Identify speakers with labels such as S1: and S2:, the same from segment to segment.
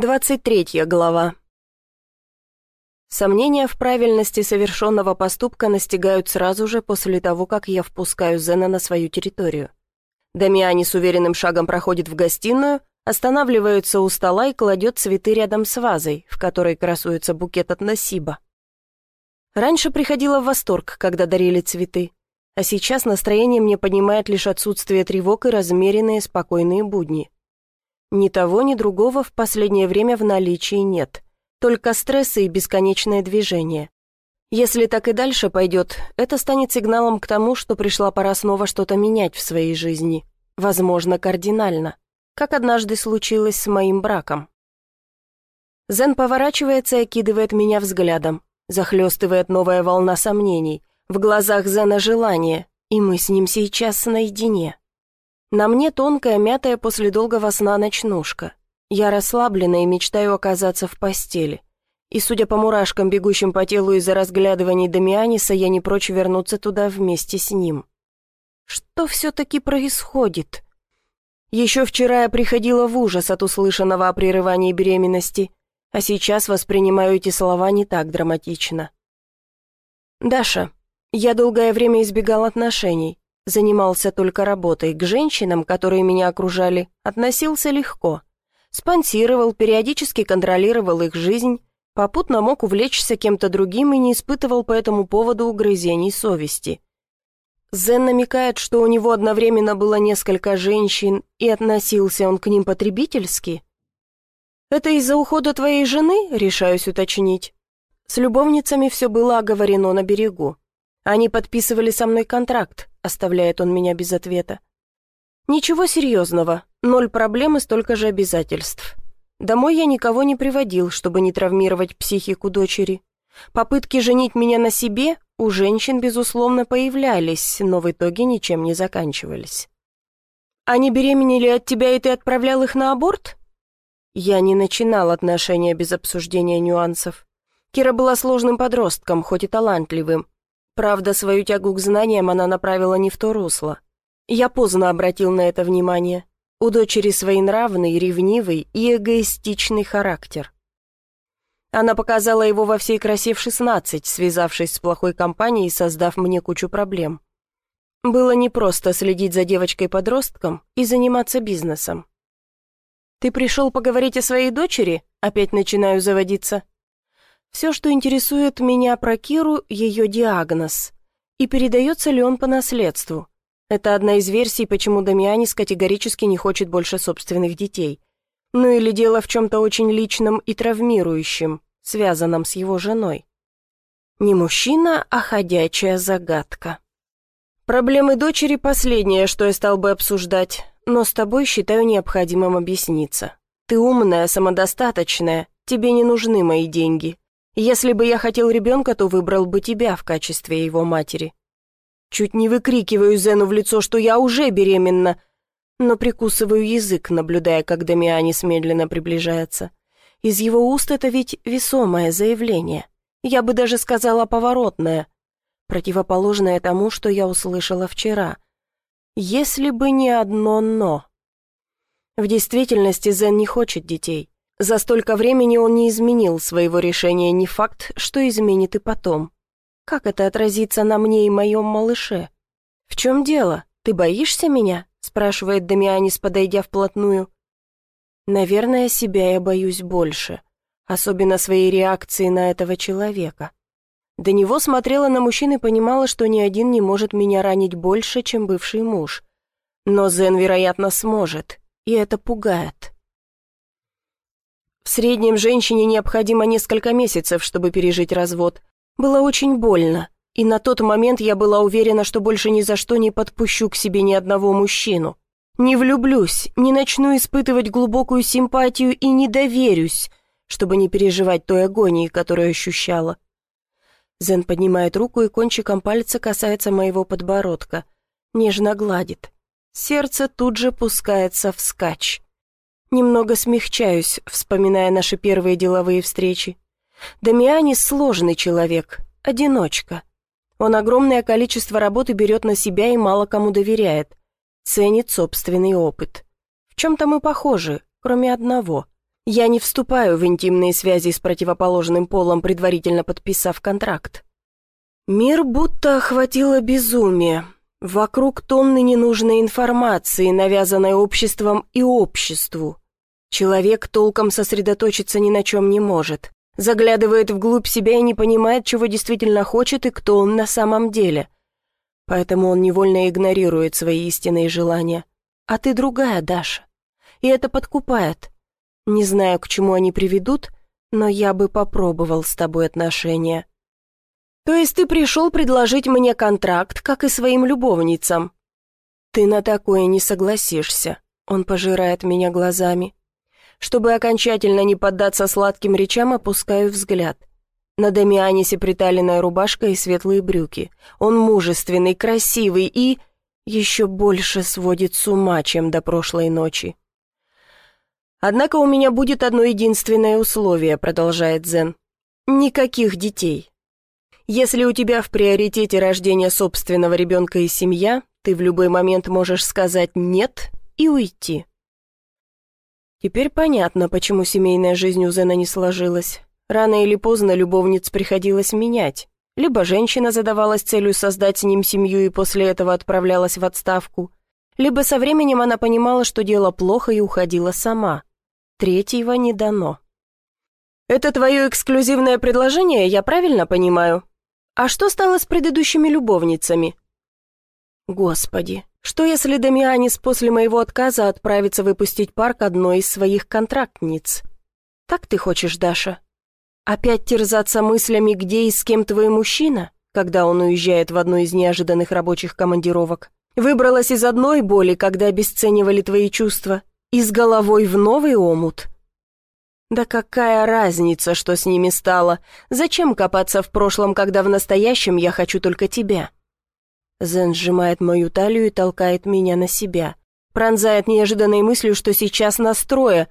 S1: 23 глава. Сомнения в правильности совершенного поступка настигают сразу же после того, как я впускаю Зена на свою территорию. Дамиани с уверенным шагом проходит в гостиную, останавливается у стола и кладет цветы рядом с вазой, в которой красуется букет от Насиба. Раньше приходила в восторг, когда дарили цветы, а сейчас настроение мне поднимает лишь отсутствие тревог и размеренные спокойные будни. Ни того, ни другого в последнее время в наличии нет. Только стрессы и бесконечное движение. Если так и дальше пойдет, это станет сигналом к тому, что пришла пора снова что-то менять в своей жизни. Возможно, кардинально. Как однажды случилось с моим браком. Зен поворачивается и окидывает меня взглядом. Захлестывает новая волна сомнений. В глазах Зена желание, и мы с ним сейчас наедине. На мне тонкая, мятая после долгого сна ночнушка. Я расслаблена и мечтаю оказаться в постели. И, судя по мурашкам, бегущим по телу из-за разглядываний Дамианиса, я не прочь вернуться туда вместе с ним. Что все-таки происходит? Еще вчера я приходила в ужас от услышанного о прерывании беременности, а сейчас воспринимаю эти слова не так драматично. «Даша, я долгое время избегал отношений, Занимался только работой, к женщинам, которые меня окружали, относился легко. Спонсировал, периодически контролировал их жизнь, попутно мог увлечься кем-то другим и не испытывал по этому поводу угрызений совести. Зен намекает, что у него одновременно было несколько женщин, и относился он к ним потребительски. «Это из-за ухода твоей жены?» — решаюсь уточнить. С любовницами все было оговорено на берегу. Они подписывали со мной контракт, оставляет он меня без ответа. Ничего серьезного, ноль проблем и столько же обязательств. Домой я никого не приводил, чтобы не травмировать психику дочери. Попытки женить меня на себе у женщин, безусловно, появлялись, но в итоге ничем не заканчивались. Они беременели от тебя, и ты отправлял их на аборт? Я не начинал отношения без обсуждения нюансов. Кира была сложным подростком, хоть и талантливым, Правда, свою тягу к знаниям она направила не в то русло. Я поздно обратил на это внимание. У дочери своенравный, ревнивый и эгоистичный характер. Она показала его во всей красе в шестнадцать, связавшись с плохой компанией и создав мне кучу проблем. Было непросто следить за девочкой-подростком и заниматься бизнесом. «Ты пришел поговорить о своей дочери?» Опять начинаю заводиться. Все, что интересует меня про Киру, ее диагноз. И передается ли он по наследству. Это одна из версий, почему Дамианис категорически не хочет больше собственных детей. Ну или дело в чем-то очень личном и травмирующем, связанном с его женой. Не мужчина, а ходячая загадка. Проблемы дочери – последнее, что я стал бы обсуждать, но с тобой считаю необходимым объясниться. Ты умная, самодостаточная, тебе не нужны мои деньги. Если бы я хотел ребенка, то выбрал бы тебя в качестве его матери. Чуть не выкрикиваю Зену в лицо, что я уже беременна, но прикусываю язык, наблюдая, как Дамианис медленно приближается. Из его уст это ведь весомое заявление. Я бы даже сказала поворотное, противоположное тому, что я услышала вчера. Если бы не одно «но». В действительности Зен не хочет детей. За столько времени он не изменил своего решения, не факт, что изменит и потом. Как это отразится на мне и моем малыше? «В чем дело? Ты боишься меня?» спрашивает Дамианис, подойдя вплотную. «Наверное, себя я боюсь больше, особенно своей реакции на этого человека». До него смотрела на мужчин и понимала, что ни один не может меня ранить больше, чем бывший муж. Но Зен, вероятно, сможет, и это пугает. Среднем женщине необходимо несколько месяцев, чтобы пережить развод. Было очень больно, и на тот момент я была уверена, что больше ни за что не подпущу к себе ни одного мужчину. Не влюблюсь, не начну испытывать глубокую симпатию и не доверюсь, чтобы не переживать той агонии, которую ощущала. Зен поднимает руку и кончиком пальца касается моего подбородка. Нежно гладит. Сердце тут же пускается вскачь. Немного смягчаюсь, вспоминая наши первые деловые встречи. Дамианис сложный человек, одиночка. Он огромное количество работы берет на себя и мало кому доверяет. Ценит собственный опыт. В чем-то мы похожи, кроме одного. Я не вступаю в интимные связи с противоположным полом, предварительно подписав контракт. Мир будто охватило безумие. Вокруг тонны ненужной информации, навязанной обществом и обществу. Человек толком сосредоточиться ни на чем не может. Заглядывает вглубь себя и не понимает, чего действительно хочет и кто он на самом деле. Поэтому он невольно игнорирует свои истинные желания. А ты другая, Даша. И это подкупает. Не знаю, к чему они приведут, но я бы попробовал с тобой отношения. То есть ты пришел предложить мне контракт, как и своим любовницам? Ты на такое не согласишься. Он пожирает меня глазами. Чтобы окончательно не поддаться сладким речам, опускаю взгляд. На Дамианисе приталенная рубашка и светлые брюки. Он мужественный, красивый и... еще больше сводит с ума, чем до прошлой ночи. «Однако у меня будет одно единственное условие», — продолжает Зен. «Никаких детей. Если у тебя в приоритете рождение собственного ребенка и семья, ты в любой момент можешь сказать «нет» и уйти». Теперь понятно, почему семейная жизнь у Зена не сложилась. Рано или поздно любовниц приходилось менять. Либо женщина задавалась целью создать с ним семью и после этого отправлялась в отставку, либо со временем она понимала, что дело плохо и уходила сама. Третьего не дано. «Это твое эксклюзивное предложение, я правильно понимаю? А что стало с предыдущими любовницами?» «Господи, что если Дамианис после моего отказа отправится выпустить парк одной из своих контрактниц? Так ты хочешь, Даша? Опять терзаться мыслями, где и с кем твой мужчина, когда он уезжает в одну из неожиданных рабочих командировок? Выбралась из одной боли, когда обесценивали твои чувства, и с головой в новый омут. Да какая разница, что с ними стало? Зачем копаться в прошлом, когда в настоящем я хочу только тебя? Зен сжимает мою талию и толкает меня на себя. Пронзает неожиданной мыслью, что сейчас настроя.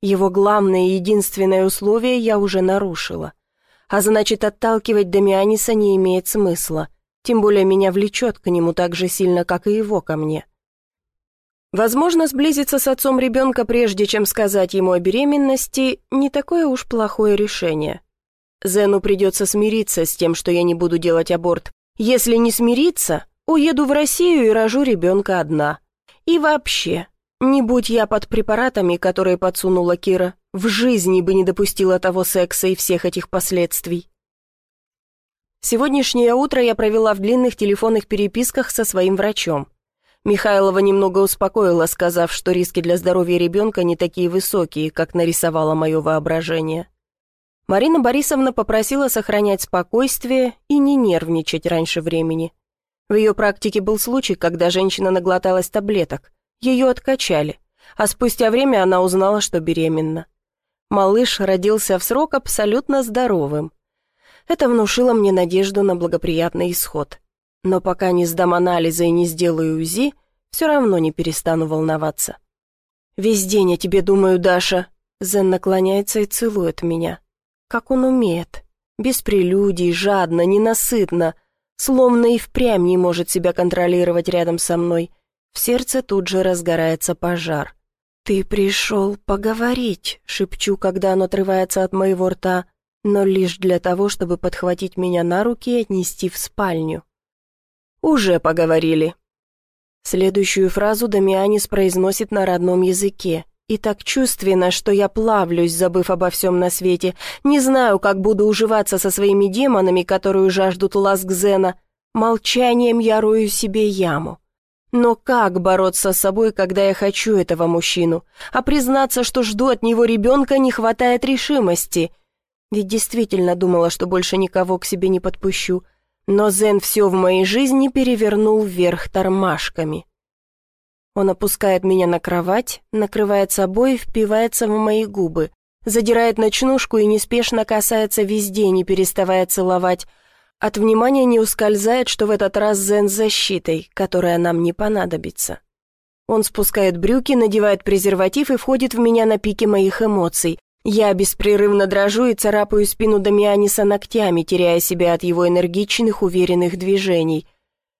S1: Его главное и единственное условие я уже нарушила. А значит, отталкивать Дамианиса не имеет смысла. Тем более меня влечет к нему так же сильно, как и его ко мне. Возможно, сблизиться с отцом ребенка, прежде чем сказать ему о беременности, не такое уж плохое решение. Зену придется смириться с тем, что я не буду делать аборт. Если не смириться, уеду в Россию и рожу ребенка одна. И вообще, не будь я под препаратами, которые подсунула Кира, в жизни бы не допустила того секса и всех этих последствий. Сегодняшнее утро я провела в длинных телефонных переписках со своим врачом. Михайлова немного успокоила, сказав, что риски для здоровья ребенка не такие высокие, как нарисовало мое воображение. Марина Борисовна попросила сохранять спокойствие и не нервничать раньше времени. В ее практике был случай, когда женщина наглоталась таблеток. Ее откачали, а спустя время она узнала, что беременна. Малыш родился в срок абсолютно здоровым. Это внушило мне надежду на благоприятный исход. Но пока не сдам анализы и не сделаю УЗИ, все равно не перестану волноваться. «Весь день я тебе думаю, Даша». Зен наклоняется и целует меня. Как он умеет. Без прелюдий, жадно, ненасытно. Словно и впрямь не может себя контролировать рядом со мной. В сердце тут же разгорается пожар. «Ты пришел поговорить», — шепчу, когда оно отрывается от моего рта, но лишь для того, чтобы подхватить меня на руки и отнести в спальню. «Уже поговорили». Следующую фразу Дамианис произносит на родном языке. И так чувственно, что я плавлюсь, забыв обо всем на свете. Не знаю, как буду уживаться со своими демонами, которые жаждут ласк Зена. Молчанием я рою себе яму. Но как бороться с собой, когда я хочу этого мужчину? А признаться, что жду от него ребенка, не хватает решимости. Ведь действительно думала, что больше никого к себе не подпущу. Но Зен все в моей жизни перевернул вверх тормашками. Он опускает меня на кровать, накрывает собой и впивается в мои губы, задирает ночнушку и неспешно касается везде, не переставая целовать. От внимания не ускользает, что в этот раз Зен с защитой, которая нам не понадобится. Он спускает брюки, надевает презерватив и входит в меня на пике моих эмоций, я беспрерывно дрожу и царапаю спину Дамианиса ногтями, теряя себя от его энергичных, уверенных движений.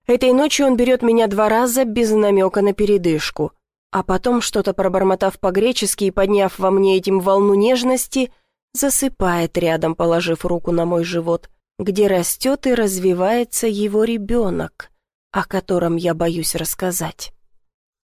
S1: Этой ночью он берет меня два раза без намека на передышку. а потом, что-то пробормотав по-гречески и подняв во мне этим волну нежности, засыпает рядом, положив руку на мой живот, где растет и развивается его ребенок, о котором я боюсь рассказать.